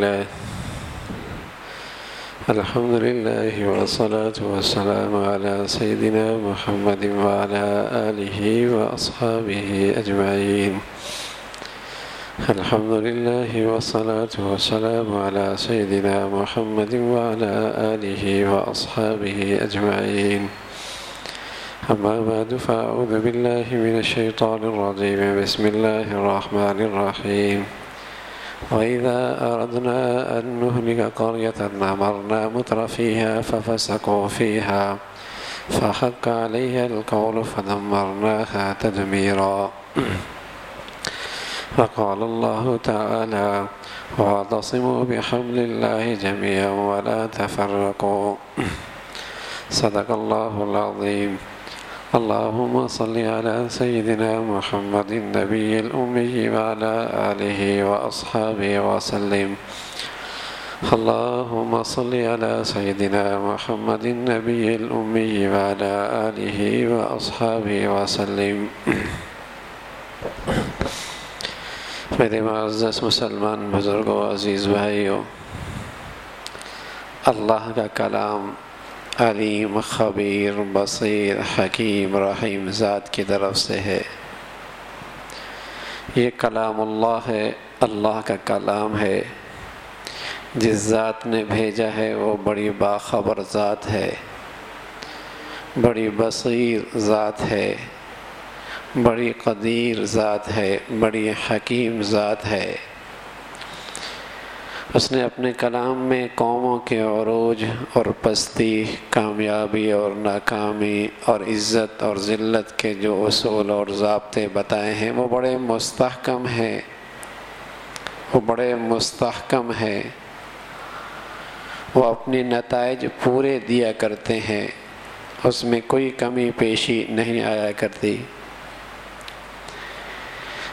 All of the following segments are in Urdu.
لله. الحمد لله والصلاة والسلام على سيدنا محمد وعلى آله وأصحابه أجمعين. الحمد لله والصلاة والسلام على سيدنا محمد وعلى آله وأصحابه أجمعين. أما بعد، فأعوذ بالله من الشيطان الرجيم. بسم الله الرحمن الرحيم. وإذا أردنا أن نهلك قرية أمرنا متر فيها ففسقوا فيها فحق عليها القول فدمرناها تدميرا. فقال الله تعالى واعتصموا بحبل الله جميعا ولا تفرقوا. صدق الله العظيم. اللهم صل على سيدنا محمد النبي الأمي وعلى آله وأصحابه وسلم. اللهم صل على سيدنا محمد النبي الأمي وعلى آله وأصحابه وسلم. میرے معزز مسلمان بزرگوں، عزیز بھائیوں، اللہ کا کلام علیم، خبیر، بصیر، حکیم، رحیم ذات کی طرف سے ہے۔ یہ کلام اللہ ہے، اللہ کا کلام ہے۔ جس ذات نے بھیجا ہے، وہ بڑی باخبر ذات ہے۔ بڑی بصیر ذات ہے۔ بڑی قدیر ذات ہے۔ بڑی حکیم ذات ہے۔ اس نے اپنے کلام میں قوموں کے عروج اور پستی، کامیابی اور ناکامی اور عزت اور ذلت کے جو اصول اور ضابطے بتائے ہیں، وہ بڑے مستحکم ہیں۔ وہ بڑے مستحکم ہیں۔ وہ اپنی نتائج پورے دیا کرتے ہیں۔ اس میں کوئی کمی پیشی نہیں آیا کرتی۔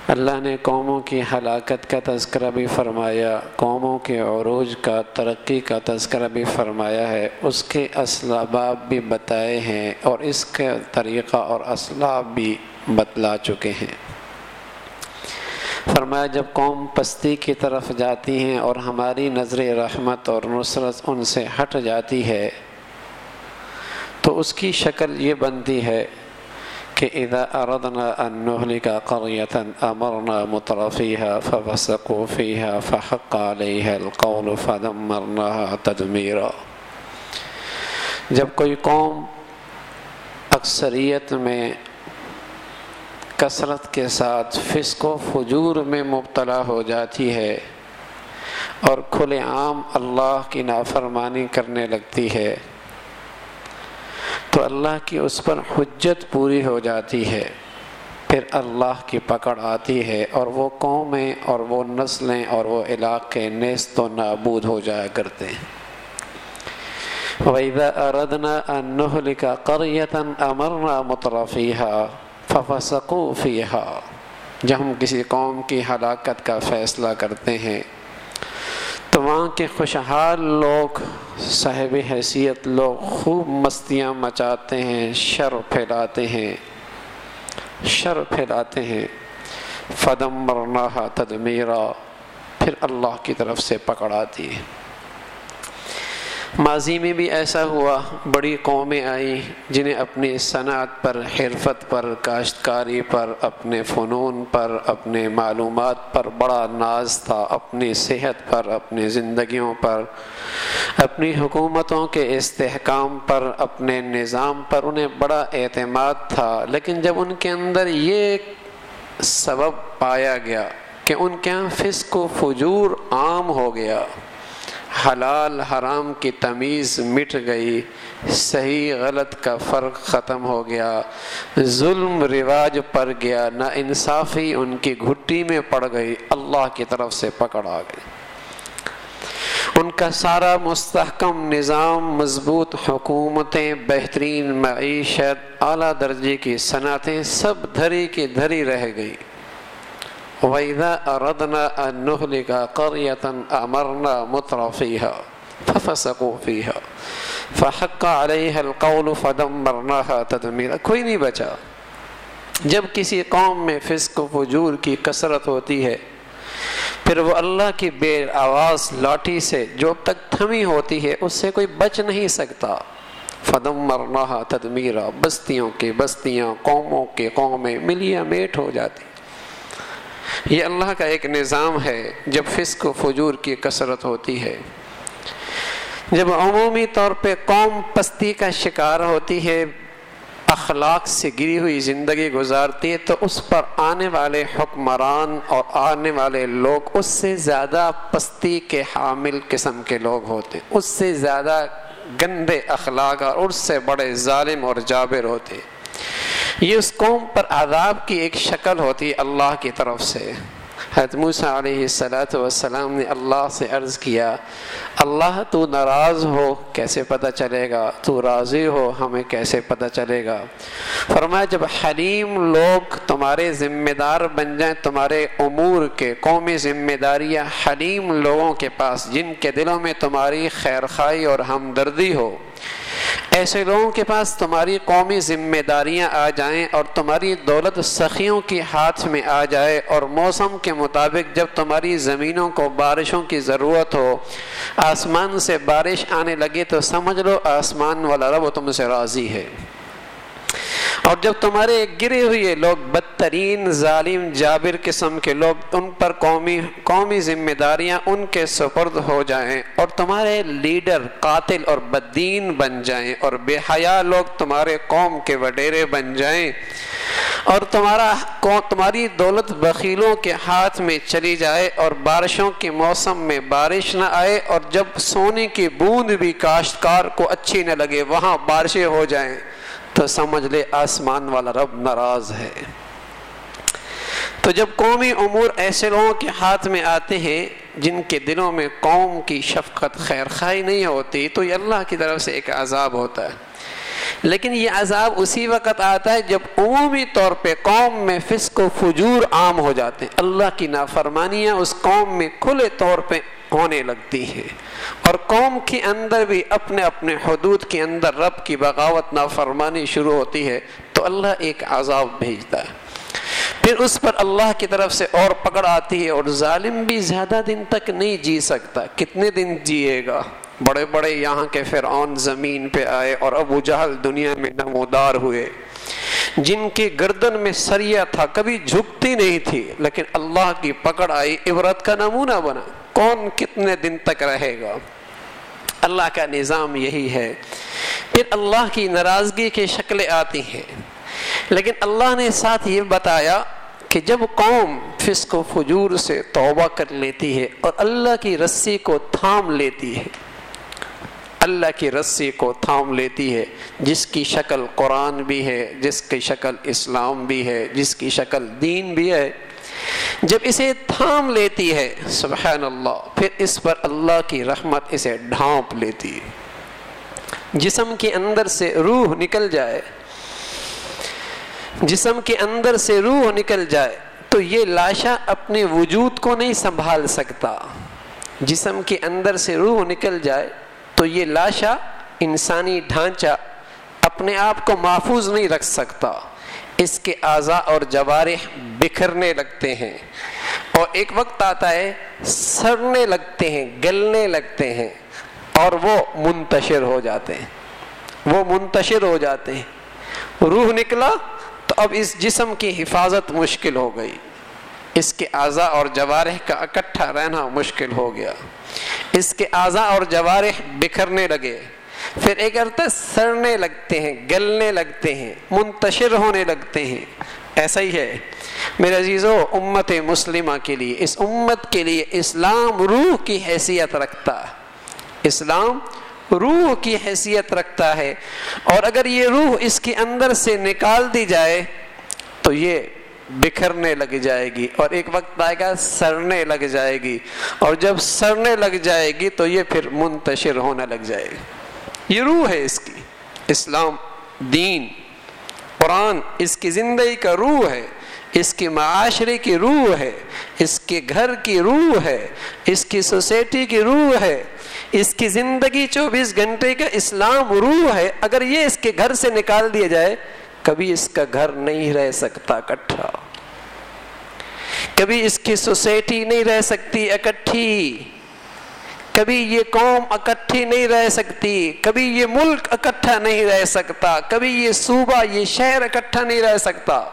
اللہ نے قوموں کی ہلاکت کا تذکرہ بھی فرمایا، قوموں کے عروج کا، ترقی کا تذکرہ بھی فرمایا ہے۔ اس کے اسلاباب بھی بتائے ہیں اور اس کا طریقہ اور اسلاب بھی بتلا چکے ہیں۔ فرمایا، جب قوم پستی کی طرف جاتی ہیں اور ہماری نظر رحمت اور نصرت ان سے ہٹ جاتی ہے، تو اس کی شکل یہ بنتی ہے کہ اذا اردنا ان نهلك قرية امرنا مترفيها ففسقوا فيها فحق عليها القول فدمرناها تدميرا۔ جب کوئی قوم اکثریت میں کثرت کے ساتھ فسق و فجور میں مبتلا ہو جاتی ہے اور کھلے عام اللہ کی نافرمانی کرنے لگتی ہے تو اللہ کی اس پر حجت پوری ہو جاتی ہے۔ پھر اللہ کی پکڑ آتی ہے اور وہ قومیں اور وہ نسلیں اور وہ علاقے نیست و نابود ہو جایا کرتے ہیں۔ وَإِذَا أَرَدْنَا أَن نُهْلِكَ قَرْيَةً أَمَرْنَا مُتْرَفِيهَا فَفَسَقُوا فِيهَا۔ جب ہم کسی قوم کی ہلاکت کا فیصلہ کرتے ہیں تو وہاں کے خوشحال لوگ، صاحب حیثیت لوگ خوب مستیاں مچاتے ہیں، شر پھیلاتے ہیں، شر پھیلاتے ہیں۔ فدم مرنا تدمیرا پھر اللہ کی طرف سے پکڑاتی ہے ماضی میں بھی ایسا ہوا، بڑی قومیں آئیں جنہیں اپنی صنعت پر، حرفت پر، کاشتکاری پر، اپنے فنون پر، اپنے معلومات پر بڑا ناز تھا، اپنی صحت پر، اپنی زندگیوں پر، اپنی حکومتوں کے استحکام پر، اپنے نظام پر، انہیں بڑا اعتماد تھا۔ لیکن جب ان کے اندر یہ سبب پایا گیا کہ ان کے یہاں فسق و فجور عام ہو گیا حلال حرام کی تمیز مٹ گئی، صحیح غلط کا فرق ختم ہو گیا۔ ظلم رواج پڑ گیا، نا انصافی ان کی گھٹی میں پڑ گئی، اللہ کی طرف سے پکڑ آ گئی۔ ان کا سارا مستحکم نظام، مضبوط حکومتیں، بہترین معیشت، اعلیٰ درجے کی صنعتیں، سب دھری کی دھری رہ گئی۔ وَإِذَا أَرَدْنَا أَن نُهْلِكَ قَرْيَةً أَمَرْنَا مُتْرَ فِيهَا فَفَسَقُوا فِيهَا فَحَقَّ عَلَيْهَا الْقَوْلُ فَدَمَّرْنَاهَا تَدْمِيرًا کوئی نہیں بچا۔ جب کسی قوم میں فسق و فجور کی کثرت ہوتی ہے، پھر وہ اللہ کی بے آواز لاٹھی سے جو اب تک تھمی ہوتی ہے، اس سے کوئی بچ نہیں سکتا۔ فدم مرنا تدمیرہ بستیوں کی بستیاں قوموں کے قومیں ملیاں میٹ ہو جاتی۔ یہ اللہ کا ایک نظام ہے جب فسق و فجور کی کثرت ہوتی ہے۔ جب عمومی طور پہ قوم پستی کا شکار ہوتی ہے، اخلاق سے گری ہوئی زندگی گزارتی ہے، تو اس پر آنے والے حکمران اور آنے والے لوگ، اس سے زیادہ پستی کے حامل قسم کے لوگ ہوتے۔ اس سے زیادہ گندے اخلاق اور اس سے بڑے ظالم اور جابر ہوتے۔ یہ اس قوم پر عذاب کی ایک شکل ہوتی ہے اللہ کی طرف سے۔ حضرت موسیٰ علیہ السلاۃ والسلام نے اللہ سے عرض کیا، اللہ تو ناراض ہو، کیسے پتہ چلے گا؟ تو راضی ہو، ہمیں کیسے پتہ چلے گا؟ فرمایا، جب حلیم لوگ تمہارے ذمہ دار بن جائیں، تمہارے امور کے، قومی ذمہ داریاں حلیم لوگوں کے پاس، جن کے دلوں میں تمہاری خیرخائی اور ہمدردی ہو ایسے لوگوں کے پاس تمہاری قومی ذمہ داریاں آ جائیں اور تمہاری دولت سخیوں کے ہاتھ میں آ جائے اور موسم کے مطابق جب تمہاری زمینوں کو بارشوں کی ضرورت ہو، آسمان سے بارش آنے لگے تو سمجھ لو آسمان والا رب تم سے راضی ہے۔ اور جب تمہارے گرے ہوئے لوگ، بدترین، ظالم، جابر قسم کے لوگ، ان پر قومی قومی ذمہ داریاں ان کے سپرد ہو جائیں اور تمہارے لیڈر قاتل اور بدین بن جائیں اور بے حیا لوگ تمہارے قوم کے وڈیرے بن جائیں اور تمہارا تمہاری دولت بخیلوں کے ہاتھ میں چلی جائے اور بارشوں کے موسم میں بارش نہ آئے اور جب سونے کی بوند بھی کاشتکار کو اچھی نہ لگے، وہاں بارشیں ہو جائیں۔ تو سمجھ لے آسمان والا رب ناراض ہے۔ تو جب قومی امور ایسے لوگوں کے ہاتھ میں آتے ہیں جن کے دلوں میں قوم کی شفقت خیر خائی نہیں ہوتی، تو یہ اللہ کی طرف سے ایک عذاب ہوتا ہے۔ لیکن یہ عذاب اسی وقت آتا ہے جب عمومی طور پہ قوم میں فسق و فجور عام ہو جاتے ہیں۔ اللہ کی نافرمانیاں اس قوم میں کھلے طور پہ ہونے لگتی ہیں اور قوم کے اندر بھی اپنے اپنے حدود کے اندر رب کی بغاوت، نافرمانی شروع ہوتی ہے تو اللہ ایک عذاب بھیجتا ہے۔ پھر اس پر اللہ کی طرف سے اور پکڑ آتی ہے اور ظالم بھی زیادہ دن تک نہیں جی سکتا۔ کتنے دن جیے گا؟ بڑے بڑے یہاں کے فرعون زمین پہ آئے اور ابو جہل دنیا میں نمودار ہوئے۔ جن کی گردن میں سریا تھا، کبھی جھکتی نہیں تھی، لیکن اللہ کی پکڑ آئی، عبرت کا نمونہ بنا۔ کون کتنے دن تک رہے گا؟ اللہ کا نظام یہی ہے۔ پھر اللہ کی ناراضگی کی شکلیں آتی ہیں۔ لیکن اللہ نے ساتھ یہ بتایا کہ جب قوم فسق و فجور سے توبہ کر لیتی ہے اور اللہ کی رسی کو تھام لیتی ہے۔ اللہ کی رسی کو تھام لیتی ہے۔ جس کی شکل قرآن بھی ہے، جس کی شکل اسلام بھی ہے، جس کی شکل دین بھی ہے جب اسے تھام لیتی ہے، سبحان اللہ، پھر اس پر اللہ کی رحمت اسے ڈھانپ لیتی ہے۔ جسم کے اندر سے روح نکل جائے، جسم کے اندر سے روح نکل جائے، تو یہ لاشا اپنے وجود کو نہیں سنبھال سکتا۔ جسم کے اندر سے روح نکل جائے، تو یہ لاشا انسانی ڈھانچہ اپنے آپ کو محفوظ نہیں رکھ سکتا۔ اس کے اعضاء اور جوارح بکھرنے لگتے ہیں اور ایک وقت آتا ہے، سڑنے لگتے ہیں، گلنے لگتے ہیں اور وہ منتشر ہو جاتے ہیں۔ وہ منتشر ہو جاتے ہیں۔ روح نکلا تو اب اس جسم کی حفاظت مشکل ہو گئی۔ اس کے اعضاء اور جوارح کا اکٹھا رہنا مشکل ہو گیا۔ اس کے اعضاء اور جوارح بکھرنے لگے۔ پھر ایک ارتھ سڑنے لگتے ہیں، گلنے لگتے ہیں، منتشر ہونے لگتے ہیں۔ ایسا ہی ہے۔ میرے عزیزو، امت مسلمہ کے لیے، اس امت کے لیے اسلام روح کی حیثیت رکھتا۔ اسلام روح کی حیثیت رکھتا ہے۔ اور اگر یہ روح اس کے اندر سے نکال دی جائے، تو یہ بکھرنے لگ جائے گی۔ اور ایک وقت آئے گا، سڑنے لگ جائے گی۔ اور جب سڑنے لگ جائے گی، تو یہ پھر منتشر ہونے لگ جائے گی۔ یہ روح ہے اس کی، اسلام، دین، قرآن، اس کی زندگی کا روح ہے، اس کی معاشرے کی روح ہے، اس کے گھر کی روح ہے، اس کی سوسائٹی کی روح ہے، اس کی زندگی چوبیس گھنٹے کا اسلام روح ہے، اگر یہ اس کے گھر سے نکال دیا جائے، کبھی اس کا گھر نہیں رہ سکتا کٹھا کبھی اس کی سوسائٹی نہیں رہ سکتی اکٹھی۔ کبھی یہ قوم اکٹھی نہیں رہ سکتی، کبھی یہ ملک اکٹھا نہیں رہ سکتا، کبھی یہ صوبہ، یہ شہر اکٹھا نہیں رہ سکتا۔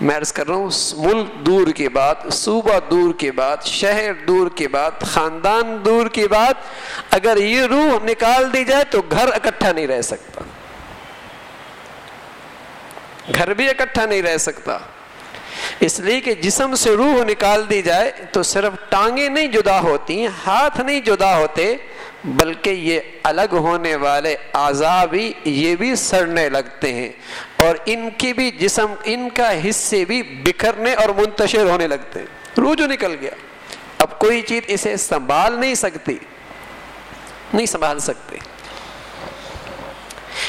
میں عرض کر رہا ہوں ملک دور کی بات صوبہ دور کی بات شہر دور کی بات خاندان دور کی بات اگر یہ روح نکال دی جائے تو گھر اکٹھا نہیں رہ سکتا۔ گھر بھی اکٹھا نہیں رہ سکتا۔ اس لیے کہ جسم سے روح نکال دی جائے تو صرف ٹانگیں نہیں جدا ہوتی ہاتھ نہیں جدا ہوتے، بلکہ یہ الگ ہونے والے بھی یہ بھی سڑنے لگتے ہیں اور ان کی بھی جسم، ان کا حصے بھی بکھرنے اور منتشر ہونے لگتے ہیں۔ روح جو نکل گیا۔ اب کوئی چیز اسے سنبھال نہیں سکتی۔ نہیں سنبھال سکتے۔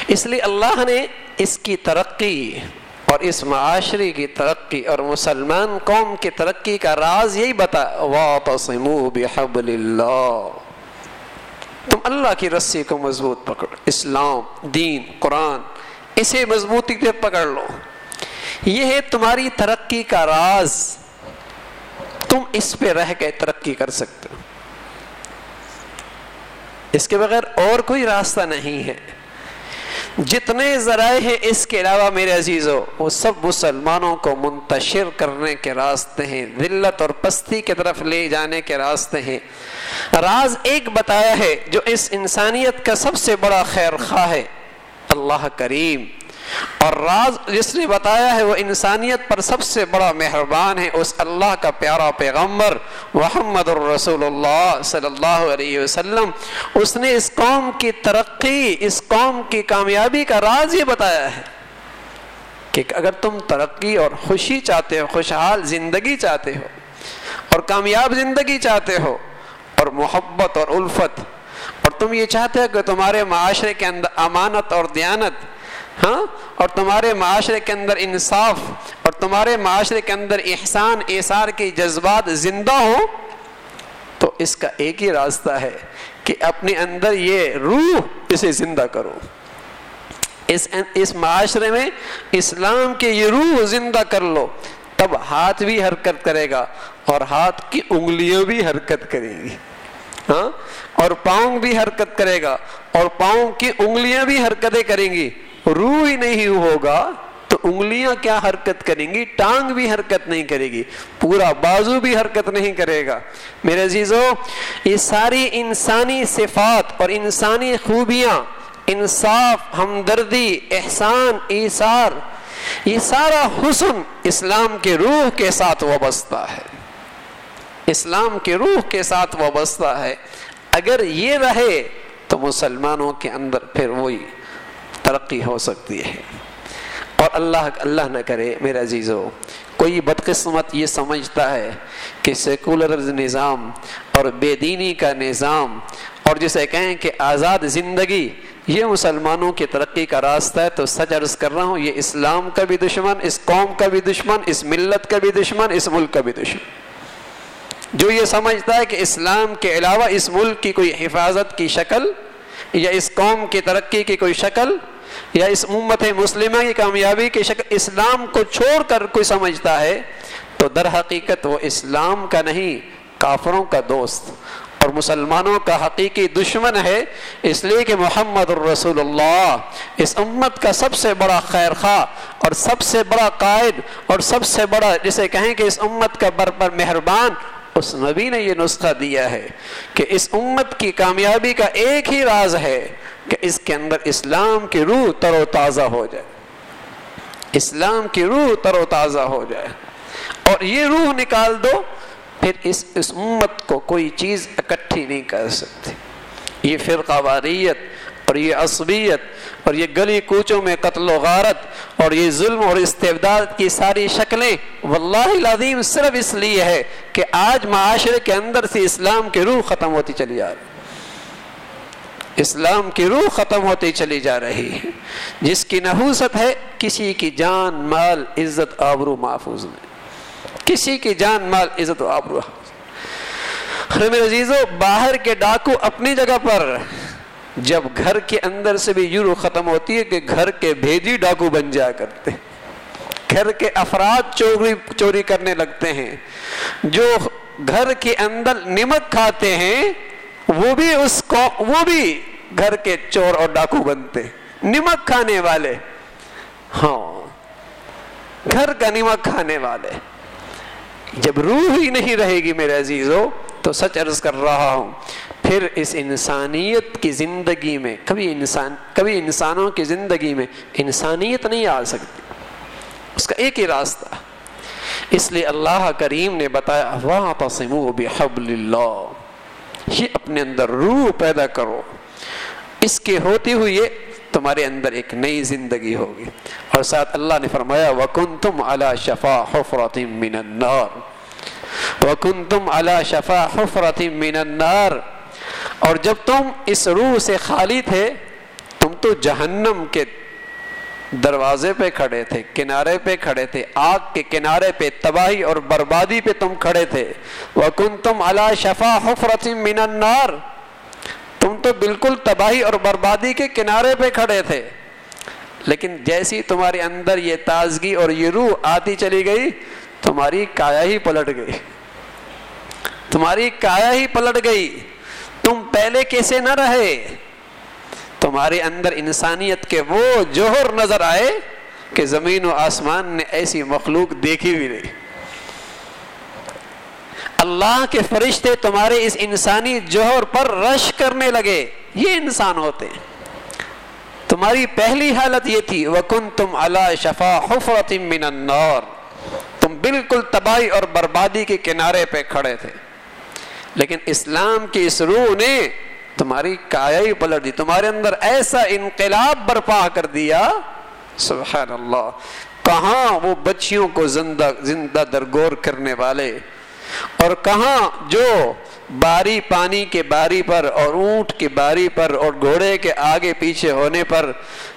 اس لیے اللہ نے اس کی ترقی اور اس معاشرے کی ترقی اور مسلمان قوم کی ترقی کا راز یہی بتا بِحَبْلِ اللَّهِ۔ تم اللہ کی رسی کو مضبوط پکڑ اسلام، دین، قرآن، اسے مضبوطی سے پکڑ لو۔ یہ ہے تمہاری ترقی کا راز۔ تم اس پہ رہ کے ترقی کر سکتے ہو۔ اس کے بغیر اور کوئی راستہ نہیں ہے۔ جتنے ذرائع ہیں اس کے علاوہ میرے عزیزوں وہ سب مسلمانوں کو منتشر کرنے کے راستے ہیں، ذلت اور پستی کی طرف لے جانے کے راستے ہیں۔ راز ایک بتایا ہے، جو اس انسانیت کا سب سے بڑا خیر خواہ ہے، اللہ کریم۔ اور راز جس نے بتایا ہے وہ انسانیت پر سب سے بڑا مہربان ہے، اس اللہ کا پیارا پیغمبر محمد الرسول اللہ صلی اللہ علیہ وسلم۔ اس نے اس قوم کی ترقی، اس قوم کی کامیابی کا راز یہ بتایا ہے کہ اگر تم ترقی اور خوشی چاہتے ہو، خوشحال زندگی چاہتے ہو اور کامیاب زندگی چاہتے ہو اور محبت اور الفت، اور تم یہ چاہتے ہو کہ تمہارے معاشرے کے اندر امانت اور دیانت ہاں؟ اور تمہارے معاشرے کے اندر انصاف اور تمہارے معاشرے کے اندر احسان احسار کے جذبات زندہ ہو تو اس کا ایک ہی راستہ ہے کہ اپنے اندر یہ روح اسے زندہ کرو۔ اس اس معاشرے میں اسلام کے یہ روح زندہ کر لو، تب ہاتھ بھی حرکت کرے گا اور ہاتھ کی انگلیاں بھی حرکت کریں گی۔ ہاں؟ اور پاؤں بھی حرکت کرے گا اور پاؤں کی انگلیاں بھی حرکتیں کریں گی۔ روح ہی نہیں ہوگا تو انگلیاں کیا حرکت کریں گی؟ ٹانگ بھی حرکت نہیں کرے گی۔ پورا بازو بھی حرکت نہیں کرے گا۔ میرے عزیزو، یہ ساری انسانی صفات اور انسانی خوبیاں، انصاف، ہمدردی، احسان، ایثار، یہ سارا حسن اسلام کے روح کے ساتھ وابستہ ہے۔ اسلام کے روح کے ساتھ وابستہ ہے۔ اگر یہ رہے تو مسلمانوں کے اندر پھر وہی ترقی ہو سکتی ہے۔ اور اللہ اللہ نہ کرے میرا عزیزو، کوئی بدقسمت یہ سمجھتا ہے کہ سیکولر نظام اور بے دینی کا نظام اور جسے کہیں کہ آزاد زندگی، یہ مسلمانوں کی ترقی کا راستہ ہے۔ تو سچ عرض کر رہا ہوں، یہ اسلام کا بھی دشمن، اس قوم کا بھی دشمن، اس ملت کا بھی دشمن، اس ملک کا بھی دشمن۔ جو یہ سمجھتا ہے کہ اسلام کے علاوہ اس ملک کی کوئی حفاظت کی شکل یا اس قوم کی ترقی کی کوئی شکل یا اس امت مسلمہ کی کامیابی کی شکل اسلام کو چھوڑ کر کوئی سمجھتا ہے، تو در حقیقت وہ اسلام کا نہیں، کافروں کا دوست۔ اور مسلمانوں کا حقیقی دشمن ہے، اس لیے کہ محمد الرسول اللہ اس امت کا سب سے بڑا خیر خواہ اور سب سے بڑا قائد اور سب سے بڑا جسے کہیں کہ اس امت کا بر پر مہربان، اس نبی نے یہ نسخہ دیا ہے کہ اس امت کی کامیابی کا ایک ہی راز ہے۔ کہ اس کے اندر اسلام کی روح تر و تازہ ہو جائے۔ اسلام کی روح تر و تازہ ہو جائے۔ اور یہ روح نکال دو، پھر اس اس امت کو کوئی چیز اکٹھی نہیں کر سکتی۔ یہ فرقہ واریت اور یہ عصبیت اور یہ گلی کوچوں میں قتل و غارت اور یہ ظلم اور استبداد کی ساری شکلیں واللہ العظیم صرف اس لیے ہے کہ آج معاشرے کے اندر سے اسلام کی روح ختم ہوتی چلی جا رہی۔ اسلام کی روح ختم ہوتی چلی جا رہی ہے۔ جس کی نحوست ہے، کسی کی جان، مال، عزت، آبرو محفوظ میں کسی کی جان، مال، عزت و آبرو۔ میرے عزیزو، باہر کے ڈاکو اپنی جگہ پر۔ جب گھر کے اندر سے بھی یورو ختم ہوتی ہے کہ گھر کے بھیجی ڈاکو بن جا کرتے۔ گھر کے افراد چوری چوری کرنے لگتے ہیں۔ جو گھر کے اندر نمک کھاتے ہیں، وہ بھی اس کو، وہ بھی گھر کے چور اور ڈاکو بنتے، نمک کھانے والے۔ ہاں گھر کا نمک کھانے والے۔ جب روح ہی نہیں رہے گی میرے عزیزو، تو سچ عرض کر رہا ہوں، پھر اس انسانیت کی زندگی میں، کبھی انسان، کبھی انسانوں کی زندگی میں انسانیت نہیں آ سکتی۔ اس کا ایک ہی راستہ۔ اس لیے اللہ کریم نے بتایا واہ تسم بحبل اللہ یہ اپنے اندر روح پیدا کرو۔ اس کے ہوتے ہوئے تمہارے اندر ایک نئی زندگی ہوگی۔ اور ساتھ اللہ نے فرمایا وکن تم اللہ شفا حفرت من النار۔ وکن تم اللہ شفا حفرت من النار۔ اور جب تم اس روح سے خالی تھے، تم تو جہنم کے دروازے پہ کھڑے تھے، کنارے پہ کھڑے تھے، آگ کے کنارے پہ، تباہی اور بربادی پہ تم کھڑے تھے۔ وکن تم اللہ شفا حفرت من النار۔ تم تو بالکل تباہی اور بربادی کے کنارے پہ کھڑے تھے۔ لیکن جیسی تمہارے اندر یہ تازگی اور یہ روح آتی چلی گئی، تمہاری کایا ہی پلٹ گئی۔ تمہاری کایا ہی پلٹ گئی۔ تم پہلے کیسے نہ رہے۔ تمہارے اندر انسانیت کے وہ جوہر نظر آئے کہ زمین و آسمان نے ایسی مخلوق دیکھی بھی نہیں۔ اللہ کے فرشتے تمہارے اس انسانی جوہر پر رش کرنے لگے۔ یہ انسان ہوتے ہیں۔ تمہاری پہلی حالت یہ تھی وکن تم اللہ شفا حفرت من النار۔ تم بالکل تباہی اور بربادی کے کنارے پہ کھڑے تھے۔ لیکن اسلام کی اس روح نے تمہاری کایا ہی پلٹ دی، تمہارے اندر ایسا انقلاب برپا کر دیا۔ سبحان اللہ۔ کہاں وہ بچیوں کو زندہ زندہ درگور کرنے والے؟ اور کہاں جو باری پانی کے باری پر اور اونٹ کی باری پر اور گھوڑے کے آگے پیچھے ہونے پر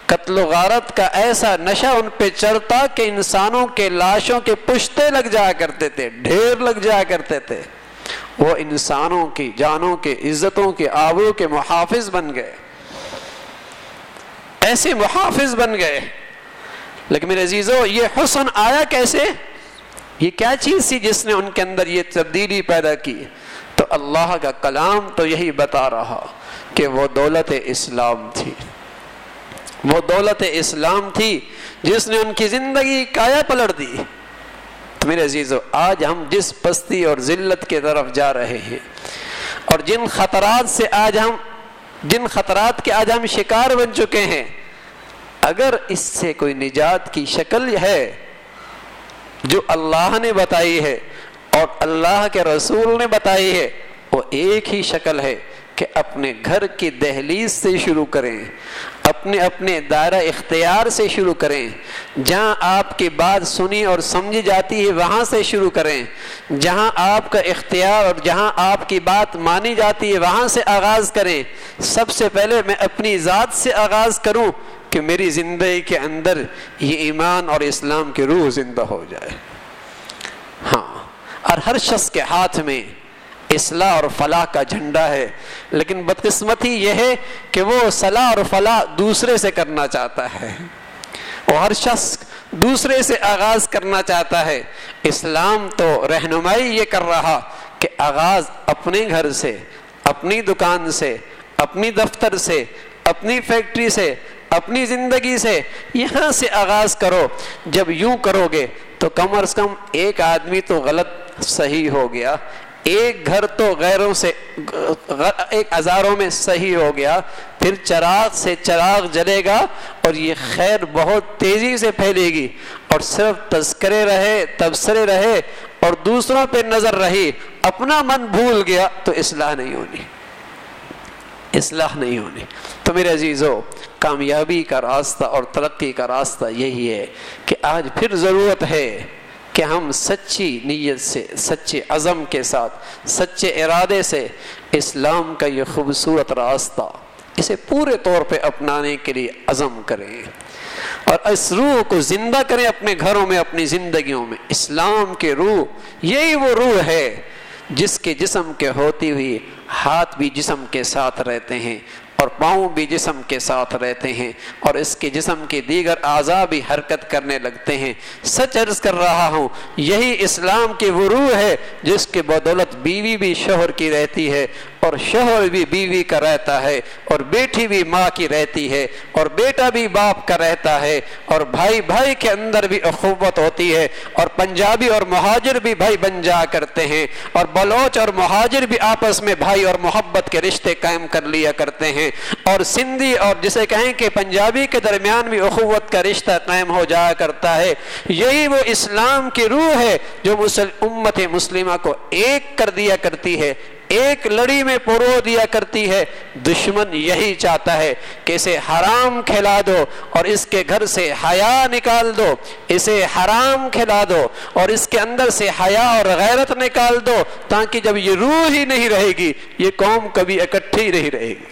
قتل و غارت کا ایسا نشہ ان پہ چڑھتا کہ انسانوں کے لاشوں کے پشتے لگ جایا کرتے تھے، ڈھیر لگ جایا کرتے تھے۔ وہ انسانوں کی، جانوں کے، عزتوں کے، آبرو کے محافظ بن گئے۔ ایسے محافظ بن گئے۔ لیکن میرے عزیزو، یہ حسن آیا کیسے؟ یہ کیا چیز تھی جس نے ان کے اندر یہ تبدیلی پیدا کی؟ تو اللہ کا کلام تو یہی بتا رہا کہ وہ دولت اسلام تھی۔ وہ دولت اسلام تھی جس نے ان کی زندگی کایا پلٹ دی۔ تو میرے عزیزو، آج ہم جس پستی اور ذلت کے طرف جا رہے ہیں، اور جن خطرات سے آج ہم، جن خطرات کے آج ہم شکار بن چکے ہیں، اگر اس سے کوئی نجات کی شکل ہے جو اللہ نے بتائی ہے اور اللہ کے رسول نے بتائی ہے، وہ ایک ہی شکل ہے کہ اپنے گھر کی دہلیز سے شروع کریں، اپنے اپنے دائرہ اختیار سے شروع کریں۔ جہاں آپ کی بات سنی اور سمجھی جاتی ہے، وہاں سے شروع کریں۔ جہاں آپ کا اختیار اور جہاں آپ کی بات مانی جاتی ہے، وہاں سے آغاز کریں۔ سب سے پہلے میں اپنی ذات سے آغاز کروں۔ کہ میری زندگی کے اندر یہ ایمان اور اسلام کی روح زندہ ہو جائے۔ ہاں اور ہر شخص کے ہاتھ میں اصلاح اور فلاح کا جھنڈا ہے، لیکن بدقسمتی یہ ہے کہ وہ صلاح اور فلاح دوسرے سے کرنا چاہتا ہے۔ وہ ہر شخص دوسرے سے آغاز کرنا چاہتا ہے۔ اسلام تو رہنمائی یہ کر رہا کہ آغاز اپنے گھر سے، اپنی دکان سے، اپنی دفتر سے، اپنی فیکٹری سے اپنی زندگی سے یہاں سے آغاز کرو۔ جب یوں کرو گے تو کم از کم ایک آدمی تو غلط صحیح ہو گیا۔ ایک گھر تو غیروں سے، ایک ہزاروں میں صحیح ہو گیا۔ پھر چراغ سے چراغ جلے گا اور یہ خیر بہت تیزی سے پھیلے گی۔ اور صرف تذکرے رہے، تبصرے رہے اور دوسروں پہ نظر رہی، اپنا من بھول گیا تو اصلاح نہیں ہونی۔ اصلاح نہیں ہونی۔ تو میرے عزیزو، کامیابی کا راستہ اور ترقی کا راستہ یہی ہے کہ آج پھر ضرورت ہے کہ ہم سچی نیت سے، سچے عزم کے ساتھ، سچے ارادے سے اسلام کا یہ خوبصورت راستہ اسے پورے طور پہ اپنانے کے لیے عزم کریں۔ اور اس روح کو زندہ کریں اپنے گھروں میں، اپنی زندگیوں میں۔ اسلام کے روح، یہی وہ روح ہے جس کے جسم کے ہوتی ہوئی ہاتھ بھی جسم کے ساتھ رہتے ہیں اور پاؤں بھی جسم کے ساتھ رہتے ہیں اور اس کے جسم کے دیگر اعضاء بھی حرکت کرنے لگتے ہیں۔ سچ عرض کر رہا ہوں، یہی اسلام کی وہ روح ہے جس کے بدولت بیوی بھی شوہر کی رہتی ہے۔ اور شوہر بھی بیوی کا رہتا ہے اور بیٹی بھی ماں کی رہتی ہے اور بیٹا بھی باپ کا رہتا ہے اور بھائی بھائی کے اندر بھی اخوت ہوتی ہے اور پنجابی اور مہاجر بھی بھائی بن جا کرتے ہیں اور بلوچ اور مہاجر بھی آپس میں بھائی اور محبت کے رشتے قائم کر لیا کرتے ہیں اور سندھی اور جسے کہیں کہ پنجابی کے درمیان بھی اخوت کا رشتہ قائم ہو جایا کرتا ہے، یہی وہ اسلام کی روح ہے جو امت مسلمہ کو ایک کر دیا کرتی ہے ایک لڑی میں پرو دیا کرتی ہے، دشمن یہی چاہتا ہے کہ اسے حرام کھلا دو اور اس کے گھر سے حیا نکال دو، اسے حرام کھلا دو اور اس کے اندر سے حیا اور غیرت نکال دو تاکہ جب یہ روح ہی نہیں رہے گی، یہ قوم کبھی اکٹھی نہیں رہے گی۔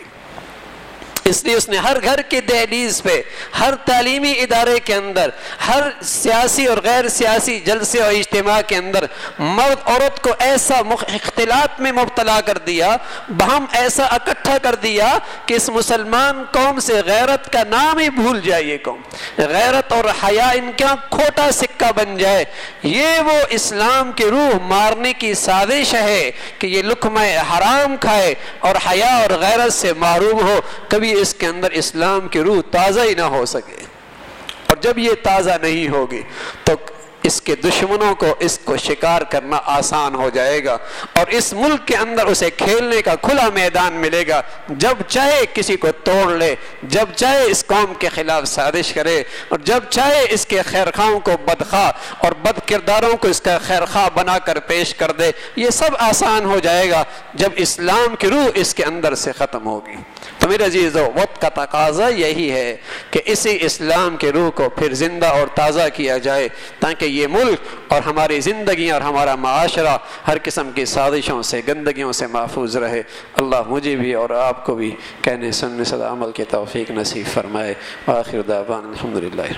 اس لیے اس نے ہر گھر کے دہلیز پہ، ہر تعلیمی ادارے کے اندر، ہر سیاسی اور غیر سیاسی جلسے اور اجتماع کے اندر مرد، عورت کو ایسا اختلاط میں مبتلا کر دیا، بہم ایسا اکٹھا کر دیا کہ اس مسلمان قوم سے غیرت کا نام ہی بھول جائے یہ قوم۔ غیرت اور حیا ان کا کھوٹا سکہ بن جائے۔ یہ وہ اسلام کی روح مارنے کی سازش ہے کہ یہ لکمہ حرام کھائے اور حیا اور غیرت سے معروم ہو۔ کبھی اس کے اندر اسلام کی روح تازہ ہی نہ ہو سکے۔ اور جب یہ تازہ نہیں ہوگی تو اس کے دشمنوں کو، اس کو شکار کرنا آسان ہو جائے گا۔ اور اس ملک کے اندر اسے کھیلنے کا کھلا میدان ملے گا۔ جب چاہے کسی کو توڑ لے، جب چاہے اس قوم کے خلاف سازش کرے، اور جب چاہے اس کے خیرخواہوں کو بدخواہ اور بد کرداروں کو اس کا خیرخواہ بنا کر پیش کر دے، یہ سب آسان ہو جائے گا جب اسلام کی روح اس کے اندر سے ختم ہوگی۔ تو میرے عزیزو وقت کا تقاضا یہی ہے کہ اسی اسلام کے روح کو پھر زندہ اور تازہ کیا جائے تاکہ یہ ملک اور ہماری زندگی اور ہمارا معاشرہ ہر قسم کی سازشوں سے، گندگیوں سے محفوظ رہے۔ اللہ مجھے بھی اور آپ کو بھی کہنے، سننے، صدا، عمل کی توفیق نصیب فرمائے۔ آخر دعوان الحمدللہ۔